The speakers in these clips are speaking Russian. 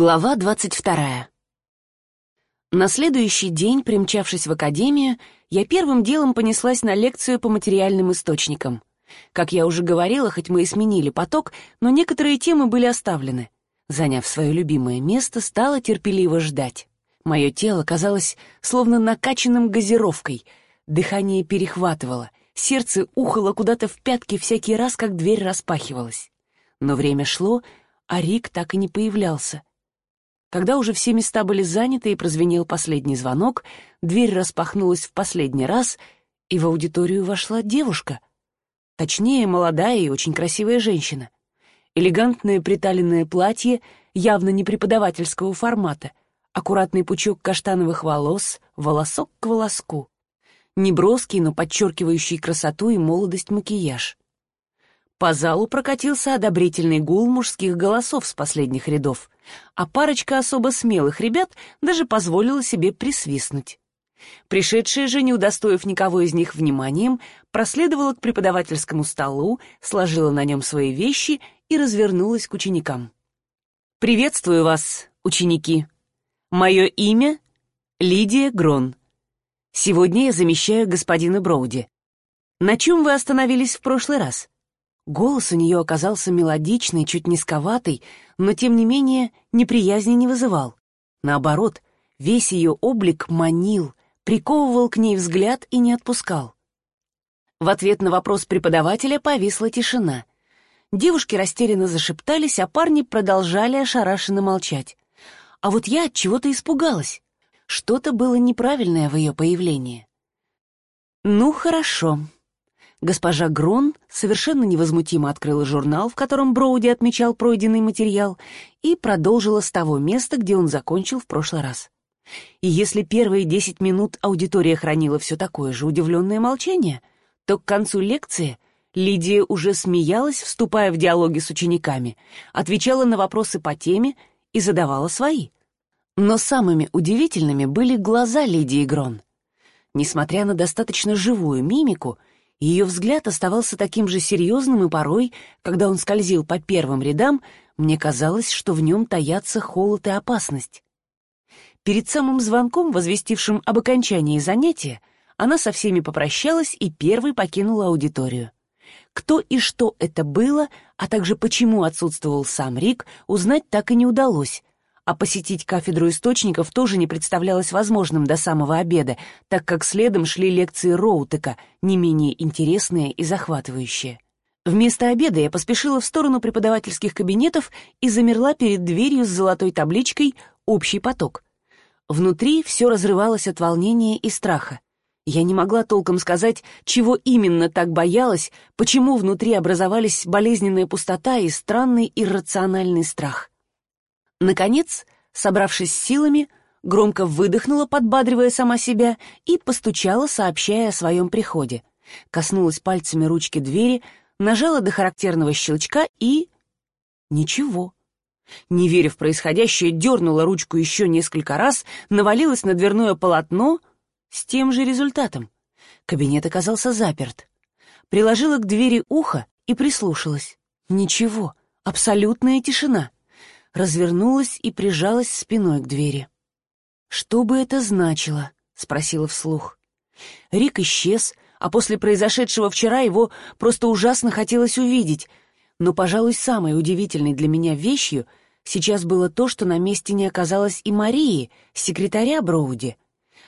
Глава двадцать вторая. На следующий день, примчавшись в академию, я первым делом понеслась на лекцию по материальным источникам. Как я уже говорила, хоть мы и сменили поток, но некоторые темы были оставлены. Заняв свое любимое место, стала терпеливо ждать. Мое тело казалось словно накачанным газировкой, дыхание перехватывало, сердце ухало куда-то в пятки всякий раз, как дверь распахивалась. Но время шло, а Рик так и не появлялся — когда уже все места были заняты и прозвенел последний звонок, дверь распахнулась в последний раз, и в аудиторию вошла девушка. Точнее, молодая и очень красивая женщина. Элегантное приталенное платье, явно не преподавательского формата, аккуратный пучок каштановых волос, волосок к волоску. Неброский, но подчеркивающий красоту и молодость макияж. По залу прокатился одобрительный гул мужских голосов с последних рядов, а парочка особо смелых ребят даже позволила себе присвистнуть. Пришедшая же, не удостоив никого из них вниманием, проследовала к преподавательскому столу, сложила на нем свои вещи и развернулась к ученикам. «Приветствую вас, ученики! Мое имя — Лидия Грон. Сегодня я замещаю господина Броуди. На чем вы остановились в прошлый раз?» Голос у нее оказался мелодичный, чуть низковатый, но, тем не менее, неприязни не вызывал. Наоборот, весь ее облик манил, приковывал к ней взгляд и не отпускал. В ответ на вопрос преподавателя повисла тишина. Девушки растерянно зашептались, а парни продолжали ошарашенно молчать. А вот я от чего-то испугалась. Что-то было неправильное в ее появлении. «Ну, хорошо», Госпожа Грон совершенно невозмутимо открыла журнал, в котором Броуди отмечал пройденный материал, и продолжила с того места, где он закончил в прошлый раз. И если первые десять минут аудитория хранила все такое же удивленное молчание, то к концу лекции Лидия уже смеялась, вступая в диалоги с учениками, отвечала на вопросы по теме и задавала свои. Но самыми удивительными были глаза Лидии Грон. Несмотря на достаточно живую мимику — ее взгляд оставался таким же серьезным, и порой, когда он скользил по первым рядам, мне казалось, что в нем таятся холод и опасность. Перед самым звонком, возвестившим об окончании занятия, она со всеми попрощалась и первой покинула аудиторию. Кто и что это было, а также почему отсутствовал сам Рик, узнать так и не удалось, а посетить кафедру источников тоже не представлялось возможным до самого обеда, так как следом шли лекции Роутека, не менее интересные и захватывающие. Вместо обеда я поспешила в сторону преподавательских кабинетов и замерла перед дверью с золотой табличкой «Общий поток». Внутри все разрывалось от волнения и страха. Я не могла толком сказать, чего именно так боялась, почему внутри образовались болезненная пустота и странный иррациональный страх. Наконец, собравшись силами, громко выдохнула, подбадривая сама себя, и постучала, сообщая о своем приходе. Коснулась пальцами ручки двери, нажала до характерного щелчка и... Ничего. Не веря в происходящее, дернула ручку еще несколько раз, навалилась на дверное полотно с тем же результатом. Кабинет оказался заперт. Приложила к двери ухо и прислушалась. Ничего, абсолютная тишина развернулась и прижалась спиной к двери. «Что бы это значило?» — спросила вслух. Рик исчез, а после произошедшего вчера его просто ужасно хотелось увидеть. Но, пожалуй, самой удивительной для меня вещью сейчас было то, что на месте не оказалось и Марии, секретаря Броуди.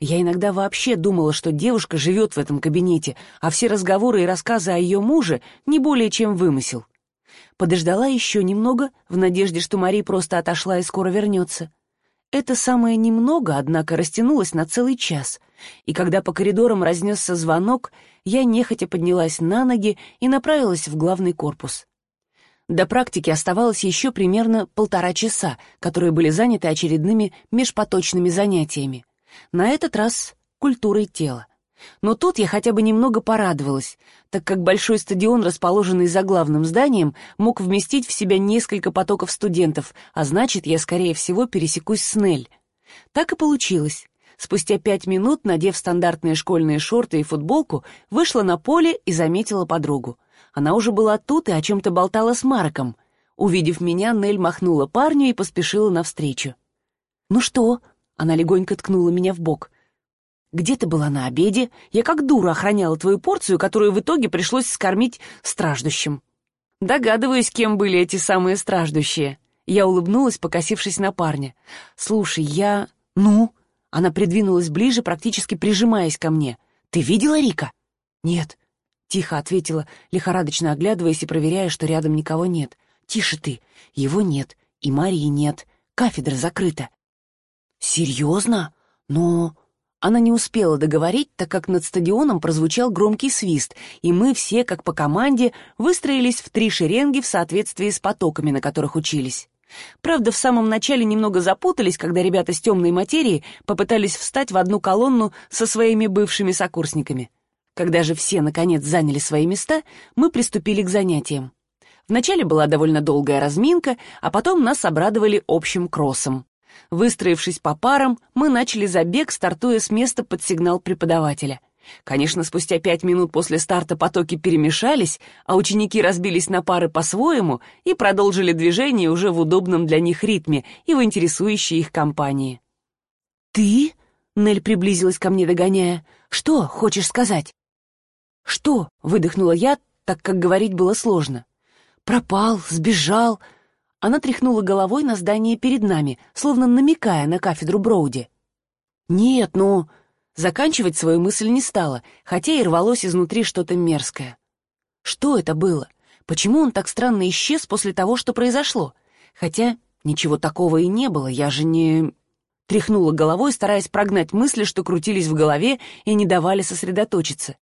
Я иногда вообще думала, что девушка живет в этом кабинете, а все разговоры и рассказы о ее муже не более чем вымысел подождала еще немного, в надежде, что Мари просто отошла и скоро вернется. Это самое немного, однако, растянулось на целый час, и когда по коридорам разнесся звонок, я нехотя поднялась на ноги и направилась в главный корпус. До практики оставалось еще примерно полтора часа, которые были заняты очередными межпоточными занятиями. На этот раз культурой тела. Но тут я хотя бы немного порадовалась, так как большой стадион, расположенный за главным зданием, мог вместить в себя несколько потоков студентов, а значит, я, скорее всего, пересекусь с Нель. Так и получилось. Спустя пять минут, надев стандартные школьные шорты и футболку, вышла на поле и заметила подругу. Она уже была тут и о чем-то болтала с Марком. Увидев меня, Нель махнула парню и поспешила навстречу. «Ну что?» — она легонько ткнула меня в бок. «Где ты была на обеде? Я как дура охраняла твою порцию, которую в итоге пришлось скормить страждущим». Догадываюсь, кем были эти самые страждущие. Я улыбнулась, покосившись на парня. «Слушай, я...» «Ну?» Она придвинулась ближе, практически прижимаясь ко мне. «Ты видела Рика?» «Нет», — тихо ответила, лихорадочно оглядываясь и проверяя, что рядом никого нет. «Тише ты. Его нет. И Марии нет. Кафедра закрыта». «Серьезно? Но...» Она не успела договорить, так как над стадионом прозвучал громкий свист, и мы все, как по команде, выстроились в три шеренги в соответствии с потоками, на которых учились. Правда, в самом начале немного запутались, когда ребята с темной материи попытались встать в одну колонну со своими бывшими сокурсниками. Когда же все, наконец, заняли свои места, мы приступили к занятиям. Вначале была довольно долгая разминка, а потом нас обрадовали общим кроссом. Выстроившись по парам, мы начали забег, стартуя с места под сигнал преподавателя. Конечно, спустя пять минут после старта потоки перемешались, а ученики разбились на пары по-своему и продолжили движение уже в удобном для них ритме и в интересующей их компании. «Ты?» — Нель приблизилась ко мне, догоняя. «Что хочешь сказать?» «Что?» — выдохнула я, так как говорить было сложно. «Пропал, сбежал». Она тряхнула головой на здание перед нами, словно намекая на кафедру Броуди. «Нет, ну...» Заканчивать свою мысль не стала, хотя и рвалось изнутри что-то мерзкое. Что это было? Почему он так странно исчез после того, что произошло? Хотя ничего такого и не было, я же не... Тряхнула головой, стараясь прогнать мысли, что крутились в голове и не давали сосредоточиться.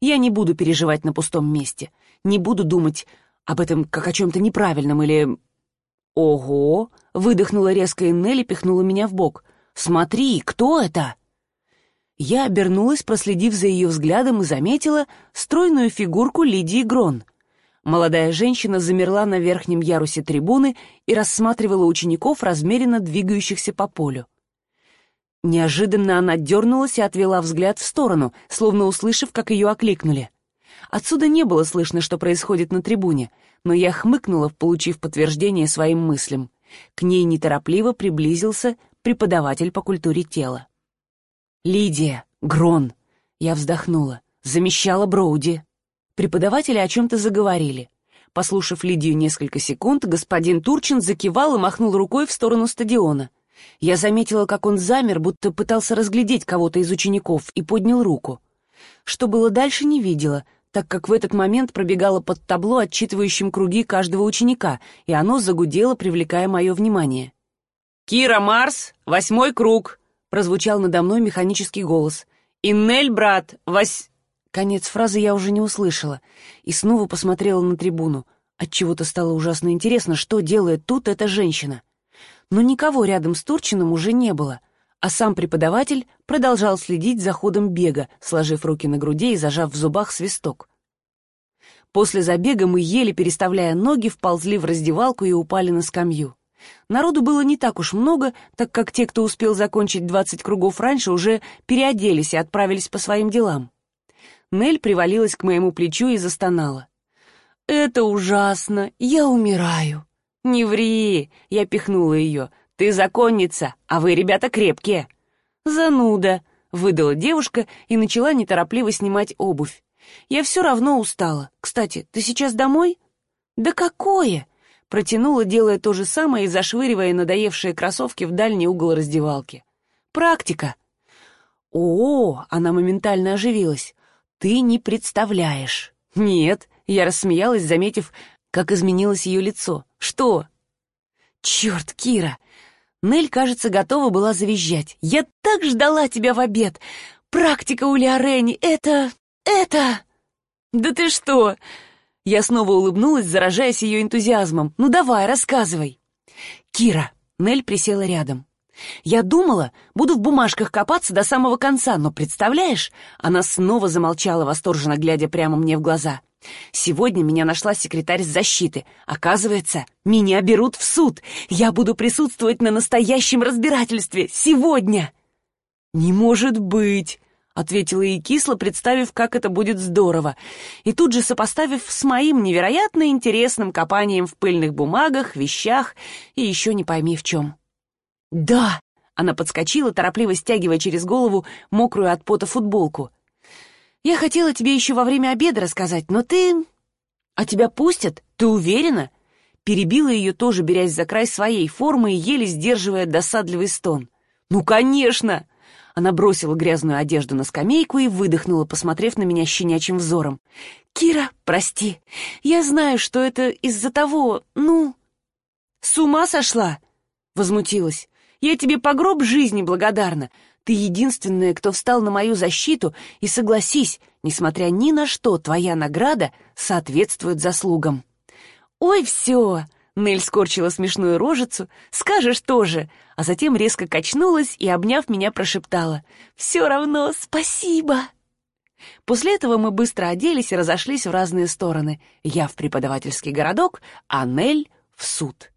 Я не буду переживать на пустом месте, не буду думать об этом как о чем-то неправильном или... «Ого!» — выдохнула резко и пихнула меня в бок. «Смотри, кто это?» Я обернулась, проследив за ее взглядом, и заметила стройную фигурку Лидии Грон. Молодая женщина замерла на верхнем ярусе трибуны и рассматривала учеников, размеренно двигающихся по полю. Неожиданно она дернулась и отвела взгляд в сторону, словно услышав, как ее окликнули. Отсюда не было слышно, что происходит на трибуне, но я хмыкнула, получив подтверждение своим мыслям. К ней неторопливо приблизился преподаватель по культуре тела. «Лидия! Грон!» Я вздохнула. Замещала Броуди. Преподаватели о чем-то заговорили. Послушав Лидию несколько секунд, господин Турчин закивал и махнул рукой в сторону стадиона. Я заметила, как он замер, будто пытался разглядеть кого-то из учеников, и поднял руку. Что было дальше, не видела, так как в этот момент пробегало под табло, отчитывающим круги каждого ученика, и оно загудело, привлекая мое внимание. «Кира Марс, восьмой круг!» прозвучал надо мной механический голос. «Иннель, брат, вось...» Конец фразы я уже не услышала и снова посмотрела на трибуну. Отчего-то стало ужасно интересно, что делает тут эта женщина. Но никого рядом с Турчином уже не было, а сам преподаватель продолжал следить за ходом бега, сложив руки на груди и зажав в зубах свисток. После забега мы, еле переставляя ноги, вползли в раздевалку и упали на скамью. Народу было не так уж много, так как те, кто успел закончить двадцать кругов раньше, уже переоделись и отправились по своим делам. Нель привалилась к моему плечу и застонала. «Это ужасно! Я умираю!» «Не ври!» — я пихнула ее. «Ты законница, а вы, ребята, крепкие!» «Зануда!» — выдала девушка и начала неторопливо снимать обувь. «Я все равно устала. Кстати, ты сейчас домой?» «Да какое!» Протянула, делая то же самое и зашвыривая надоевшие кроссовки в дальний угол раздевалки. «Практика!» «О, она моментально оживилась. Ты не представляешь!» «Нет!» — я рассмеялась, заметив, как изменилось ее лицо. «Что?» «Черт, Кира!» Нель, кажется, готова была завизжать. «Я так ждала тебя в обед! Практика у Леорени! Это... это...» «Да ты что!» Я снова улыбнулась, заражаясь ее энтузиазмом. «Ну давай, рассказывай!» «Кира!» Нель присела рядом. «Я думала, буду в бумажках копаться до самого конца, но представляешь...» Она снова замолчала, восторженно глядя прямо мне в глаза. «Сегодня меня нашла секретарь защиты. Оказывается, меня берут в суд. Я буду присутствовать на настоящем разбирательстве. Сегодня!» «Не может быть!» — ответила и кисло, представив, как это будет здорово, и тут же сопоставив с моим невероятно интересным копанием в пыльных бумагах, вещах и еще не пойми в чем. «Да!» — она подскочила, торопливо стягивая через голову мокрую от пота футболку. «Я хотела тебе еще во время обеда рассказать, но ты...» «А тебя пустят? Ты уверена?» Перебила ее тоже, берясь за край своей формы и еле сдерживая досадливый стон. «Ну, конечно!» Она бросила грязную одежду на скамейку и выдохнула, посмотрев на меня щенячьим взором. «Кира, прости, я знаю, что это из-за того, ну...» «С ума сошла?» — возмутилась. «Я тебе по гроб жизни благодарна. Ты единственная, кто встал на мою защиту, и согласись, несмотря ни на что, твоя награда соответствует заслугам». «Ой, все!» Нель скорчила смешную рожицу. «Скажешь тоже!» А затем резко качнулась и, обняв меня, прошептала. «Все равно спасибо!» После этого мы быстро оделись и разошлись в разные стороны. Я в преподавательский городок, а Нель в суд.